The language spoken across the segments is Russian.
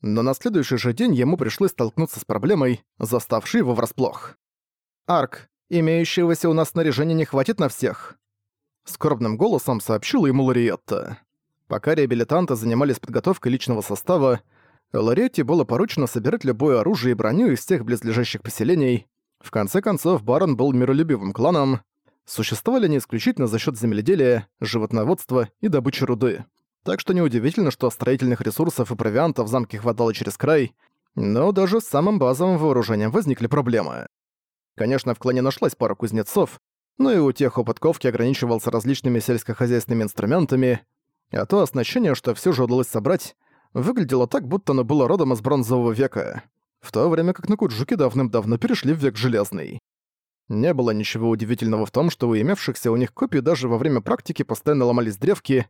Но на следующий же день ему пришлось столкнуться с проблемой, заставшей его врасплох. «Арк, имеющегося у нас снаряжения не хватит на всех», — скорбным голосом сообщила ему Лориетта. Пока реабилитанты занимались подготовкой личного состава, Лоретти было поручено собирать любое оружие и броню из всех близлежащих поселений. В конце концов, Барон был миролюбивым кланом. Существовали они исключительно за счет земледелия, животноводства и добычи руды. Так что неудивительно, что строительных ресурсов и провианта в замке хватало через край, но даже с самым базовым вооружением возникли проблемы. Конечно, в клане нашлась пара кузнецов, но и у тех опыт ковки ограничивался различными сельскохозяйственными инструментами, а то оснащение, что все же удалось собрать, выглядело так, будто оно было родом из бронзового века, в то время как Накуджуки давным-давно перешли в век железный. Не было ничего удивительного в том, что у имевшихся у них копий даже во время практики постоянно ломались древки,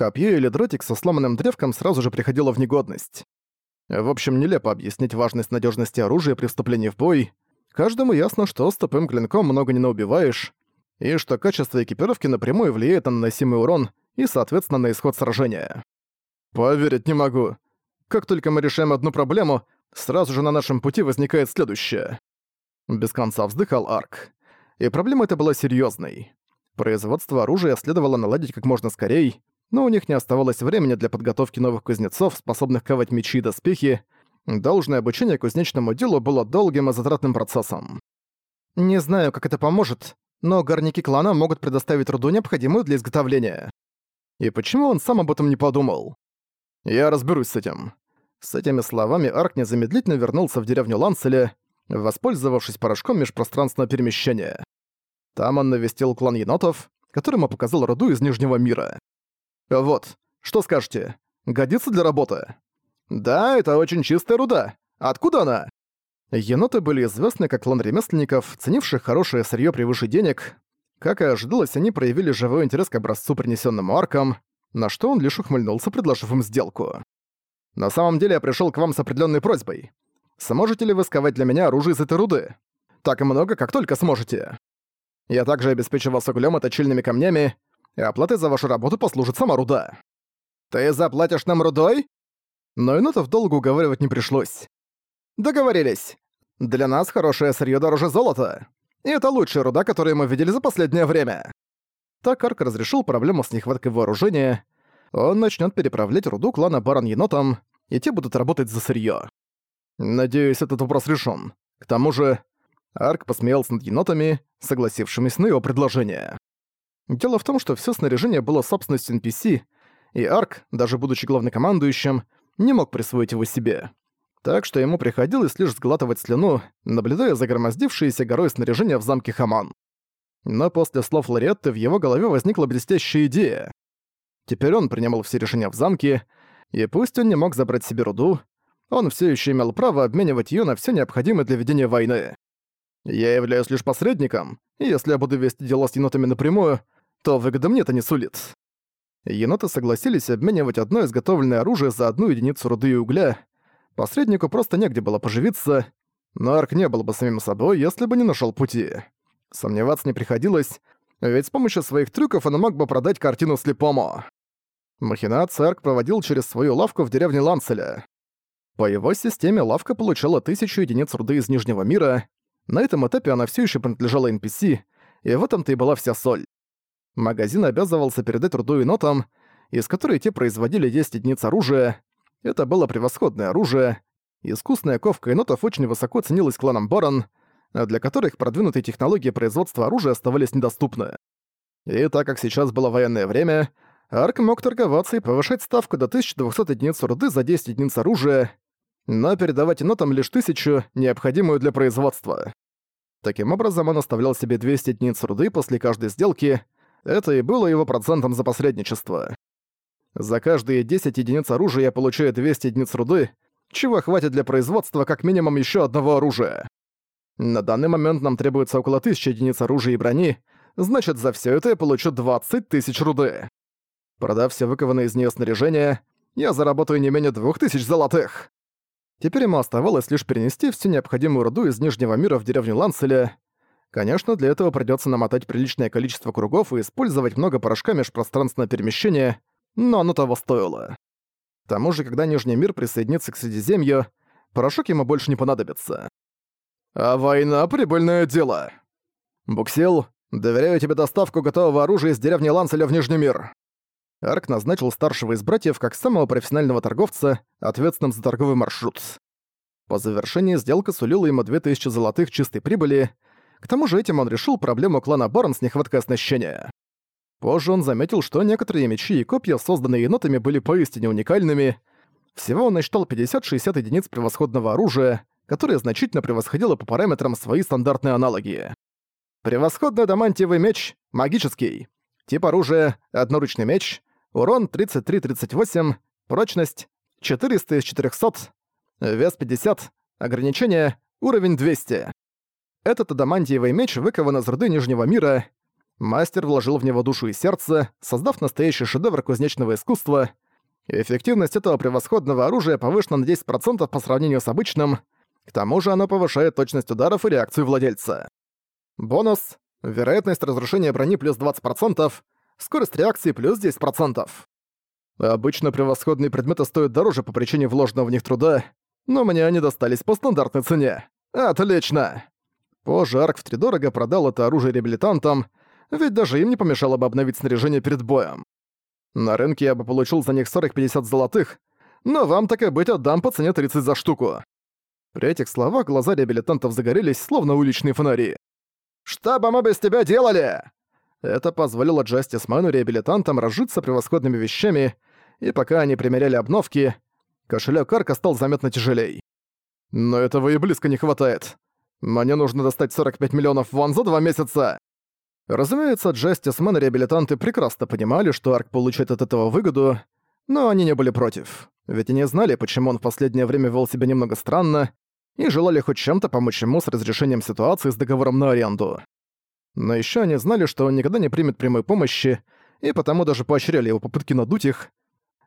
копье или дротик со сломанным древком сразу же приходило в негодность. В общем, нелепо объяснить важность надежности оружия при вступлении в бой. Каждому ясно, что с тупым клинком много не наубиваешь, и что качество экипировки напрямую влияет на наносимый урон и, соответственно, на исход сражения. Поверить не могу. Как только мы решаем одну проблему, сразу же на нашем пути возникает следующее. Без конца вздыхал Арк. И проблема эта была серьезной. Производство оружия следовало наладить как можно скорее, но у них не оставалось времени для подготовки новых кузнецов, способных ковать мечи и доспехи. Должное обучение кузнечному делу было долгим и затратным процессом. «Не знаю, как это поможет, но горняки клана могут предоставить руду, необходимую для изготовления». И почему он сам об этом не подумал? Я разберусь с этим. С этими словами Арк незамедлительно вернулся в деревню Ланцеля, воспользовавшись порошком межпространственного перемещения. Там он навестил клан енотов, которому показал роду из Нижнего мира. «Вот, что скажете? Годится для работы?» «Да, это очень чистая руда. Откуда она?» Еноты были известны как клан ремесленников, ценивших хорошее сырье превыше денег. Как и ожидалось, они проявили живой интерес к образцу, принесенному арком, на что он лишь ухмыльнулся, предложив им сделку. «На самом деле я пришел к вам с определенной просьбой. Сможете ли вы сковать для меня оружие из этой руды? Так много, как только сможете. Я также обеспечу вас углем и точильными камнями, и оплатой за вашу работу послужит сама руда. Ты заплатишь нам рудой?» Но Инотов долго уговаривать не пришлось. «Договорились. Для нас хорошее сырье дороже золота. И это лучшая руда, которую мы видели за последнее время». Так Арк разрешил проблему с нехваткой вооружения. Он начнет переправлять руду клана Барон Енотом, и те будут работать за сырье. Надеюсь, этот вопрос решен. К тому же, Арк посмеялся над енотами, согласившимися на его предложение. Дело в том, что все снаряжение было собственностью NPC, и Арк, даже будучи главнокомандующим, не мог присвоить его себе. Так что ему приходилось лишь сглатывать слюну, наблюдая за громоздившейся горой снаряжения в замке Хаман. Но после слов Лоретты в его голове возникла блестящая идея. Теперь он принимал все решения в замке, и пусть он не мог забрать себе руду, он все еще имел право обменивать ее на все необходимое для ведения войны. Я являюсь лишь посредником, и если я буду вести дела с енотами напрямую, то выгода мне это не сулит. Еноты согласились обменивать одно изготовленное оружие за одну единицу руды и угля. Посреднику просто негде было поживиться, но Арк не был бы самим собой, если бы не нашел пути. Сомневаться не приходилось, ведь с помощью своих трюков он мог бы продать картину слепому. Махинация Арк проводил через свою лавку в деревне Ланцеля. По его системе лавка получала тысячу единиц руды из Нижнего мира. На этом этапе она все еще принадлежала NPC, и в этом-то и была вся соль. Магазин обязывался передать руду и нотам, из которой те производили 10 единиц оружия. Это было превосходное оружие. Искусная ковка енотов очень высоко ценилась кланом Барон, для которых продвинутые технологии производства оружия оставались недоступны. И так как сейчас было военное время, Арк мог торговаться и повышать ставку до 1200 единиц руды за 10 единиц оружия, но передавать нотам лишь тысячу, необходимую для производства. Таким образом, он оставлял себе 200 единиц руды после каждой сделки, это и было его процентом за посредничество. За каждые 10 единиц оружия я получаю 200 единиц руды, чего хватит для производства как минимум еще одного оружия. На данный момент нам требуется около 1000 единиц оружия и брони, значит, за все это я получу 20 тысяч руды. Продав все выкованное из нее снаряжение, я заработаю не менее 2000 золотых. Теперь ему оставалось лишь перенести всю необходимую руду из Нижнего мира в деревню Ланцеля. Конечно, для этого придется намотать приличное количество кругов и использовать много порошка межпространственного перемещения, но оно того стоило. тому же, когда Нижний мир присоединится к Средиземью, порошок ему больше не понадобится. А война — прибыльное дело. Буксил, доверяю тебе доставку готового оружия из деревни Ланцеля в Нижний мир. Арк назначил старшего из братьев как самого профессионального торговца, ответственным за торговый маршрут. По завершении сделка сулила ему 2000 золотых чистой прибыли, к тому же этим он решил проблему клана Барн с нехваткой оснащения. Позже он заметил, что некоторые мечи и копья, созданные енотами, были поистине уникальными. Всего он насчитал 50-60 единиц превосходного оружия, которое значительно превосходило по параметрам свои стандартные аналоги. Превосходный адамантиевый меч, магический. Тип оружия — одноручный меч, урон 33-38, прочность 400 из 400, вес 50, ограничение — уровень 200. Этот адамантиевый меч выкован из руды Нижнего мира. Мастер вложил в него душу и сердце, создав настоящий шедевр кузнечного искусства. Эффективность этого превосходного оружия повышена на 10% по сравнению с обычным. К тому же оно повышает точность ударов и реакцию владельца. Бонус — вероятность разрушения брони плюс 20%, скорость реакции плюс 10%. Обычно превосходные предметы стоят дороже по причине вложенного в них труда, но мне они достались по стандартной цене. Отлично! Позже Арк втридорого продал это оружие реабилитантам, ведь даже им не помешало бы обновить снаряжение перед боем. На рынке я бы получил за них 40-50 золотых, но вам так и быть отдам по цене 30 за штуку. При этих словах глаза реабилитантов загорелись, словно уличные фонари. «Что бы мы без тебя делали?» Это позволило Джастисмену реабилитантам разжиться превосходными вещами, и пока они примеряли обновки, кошелек Арка стал заметно тяжелей. Но этого и близко не хватает. Мне нужно достать 45 миллионов вон за два месяца!» Разумеется, Джастисмен и реабилитанты прекрасно понимали, что Арк получает от этого выгоду, но они не были против. Ведь они знали, почему он в последнее время вел себя немного странно, и желали хоть чем-то помочь ему с разрешением ситуации с договором на аренду. Но еще они знали, что он никогда не примет прямой помощи, и потому даже поощряли его попытки надуть их.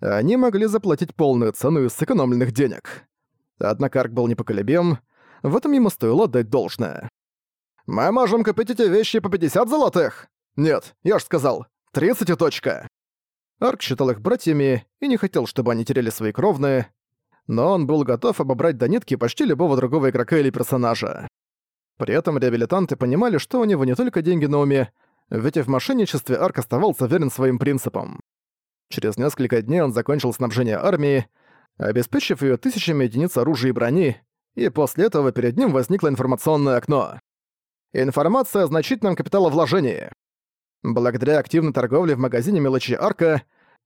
Они могли заплатить полную цену из сэкономленных денег. Однако Арк был непоколебим, в этом ему стоило отдать должное. «Мы можем купить эти вещи по 50 золотых?» «Нет, я ж сказал, 30 и точка!» Арк считал их братьями и не хотел, чтобы они теряли свои кровные, но он был готов обобрать до нитки почти любого другого игрока или персонажа. При этом реабилитанты понимали, что у него не только деньги на уме, ведь и в мошенничестве Арк оставался верен своим принципам. Через несколько дней он закончил снабжение армии, обеспечив ее тысячами единиц оружия и брони, и после этого перед ним возникло информационное окно. Информация о значительном капиталовложении. Благодаря активной торговле в магазине мелочи Арка,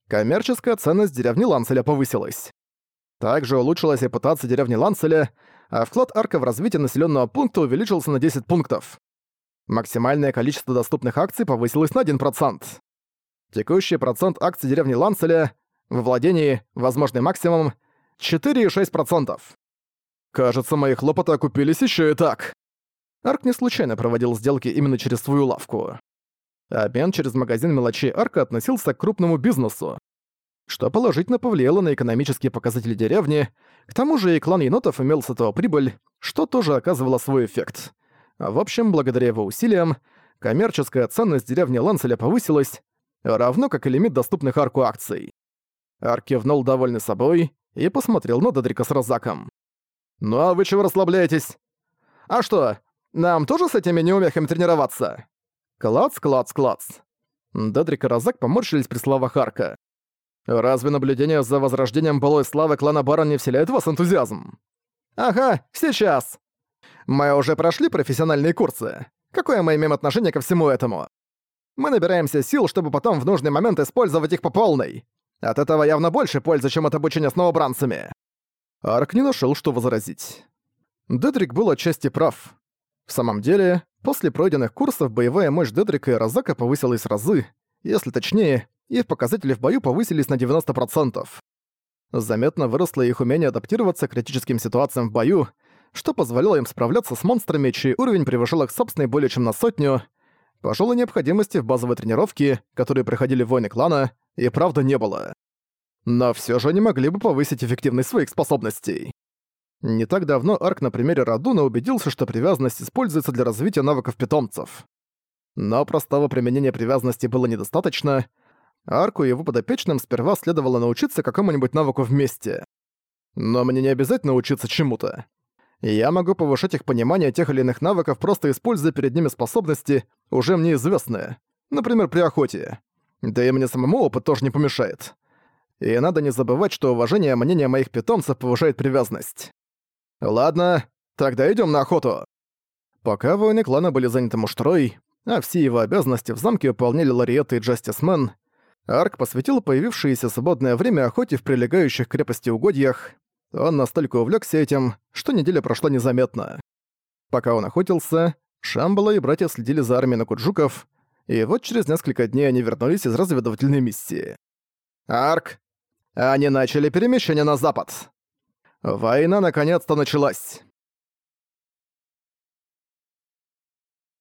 коммерческая ценность деревни Ланцеля повысилась. Также улучшилась репутация деревни Ланцеля, а вклад Арка в развитие населенного пункта увеличился на 10 пунктов. Максимальное количество доступных акций повысилось на 1%. Текущий процент акций деревни Ланцеля во владении, возможный максимум, 4,6%. Кажется, мои хлопоты окупились еще и так. Арк не случайно проводил сделки именно через свою лавку. Обмен через магазин мелочей Арка относился к крупному бизнесу, что положительно повлияло на экономические показатели деревни, к тому же и клан енотов имел с этого прибыль, что тоже оказывало свой эффект. В общем, благодаря его усилиям, коммерческая ценность деревни Ланцеля повысилась, равно как и лимит доступных Арку акций. Арк кивнул довольный собой и посмотрел на Дедрика с Розаком. «Ну а вы чего расслабляетесь? А что, нам тоже с этими неумехами тренироваться?» Клац, клац, клац. Дедрик и Розак поморщились при словах Арка. «Разве наблюдение за возрождением былой славы клана Барон не вселяет в вас энтузиазм?» «Ага, сейчас. Мы уже прошли профессиональные курсы. Какое мы имеем отношение ко всему этому? Мы набираемся сил, чтобы потом в нужный момент использовать их по полной. От этого явно больше пользы, чем от обучения с новобранцами. Арк не нашел, что возразить. Дедрик был отчасти прав. В самом деле, после пройденных курсов боевая мощь Дедрика и Розака повысилась разы, если точнее, их показатели в бою повысились на 90%. Заметно выросло их умение адаптироваться к критическим ситуациям в бою, что позволило им справляться с монстрами, чей уровень превышал их собственный более чем на сотню. Пожалуй, необходимости в базовой тренировке, которые проходили войны клана, и правда не было но все же они могли бы повысить эффективность своих способностей. Не так давно Арк на примере Радуна убедился, что привязанность используется для развития навыков питомцев. Но простого применения привязанности было недостаточно, Арку и его подопечным сперва следовало научиться какому-нибудь навыку вместе. Но мне не обязательно учиться чему-то. Я могу повышать их понимание тех или иных навыков, просто используя перед ними способности, уже мне известные. Например, при охоте. Да и мне самому опыт тоже не помешает. И надо не забывать, что уважение мнения моих питомцев повышает привязанность. Ладно, тогда идем на охоту. Пока воины клана были заняты муштрой, а все его обязанности в замке выполняли Лариетта и Джастисмен, Арк посвятил появившееся свободное время охоте в прилегающих к крепости угодьях. Он настолько увлекся этим, что неделя прошла незаметно. Пока он охотился, Шамбала и братья следили за армией накуджуков, и вот через несколько дней они вернулись из разведывательной миссии. «Арк, они начали перемещение на запад. Война наконец-то началась.